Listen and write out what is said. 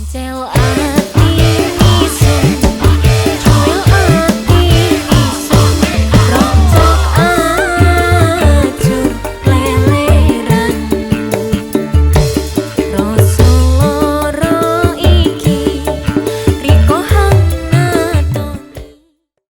until I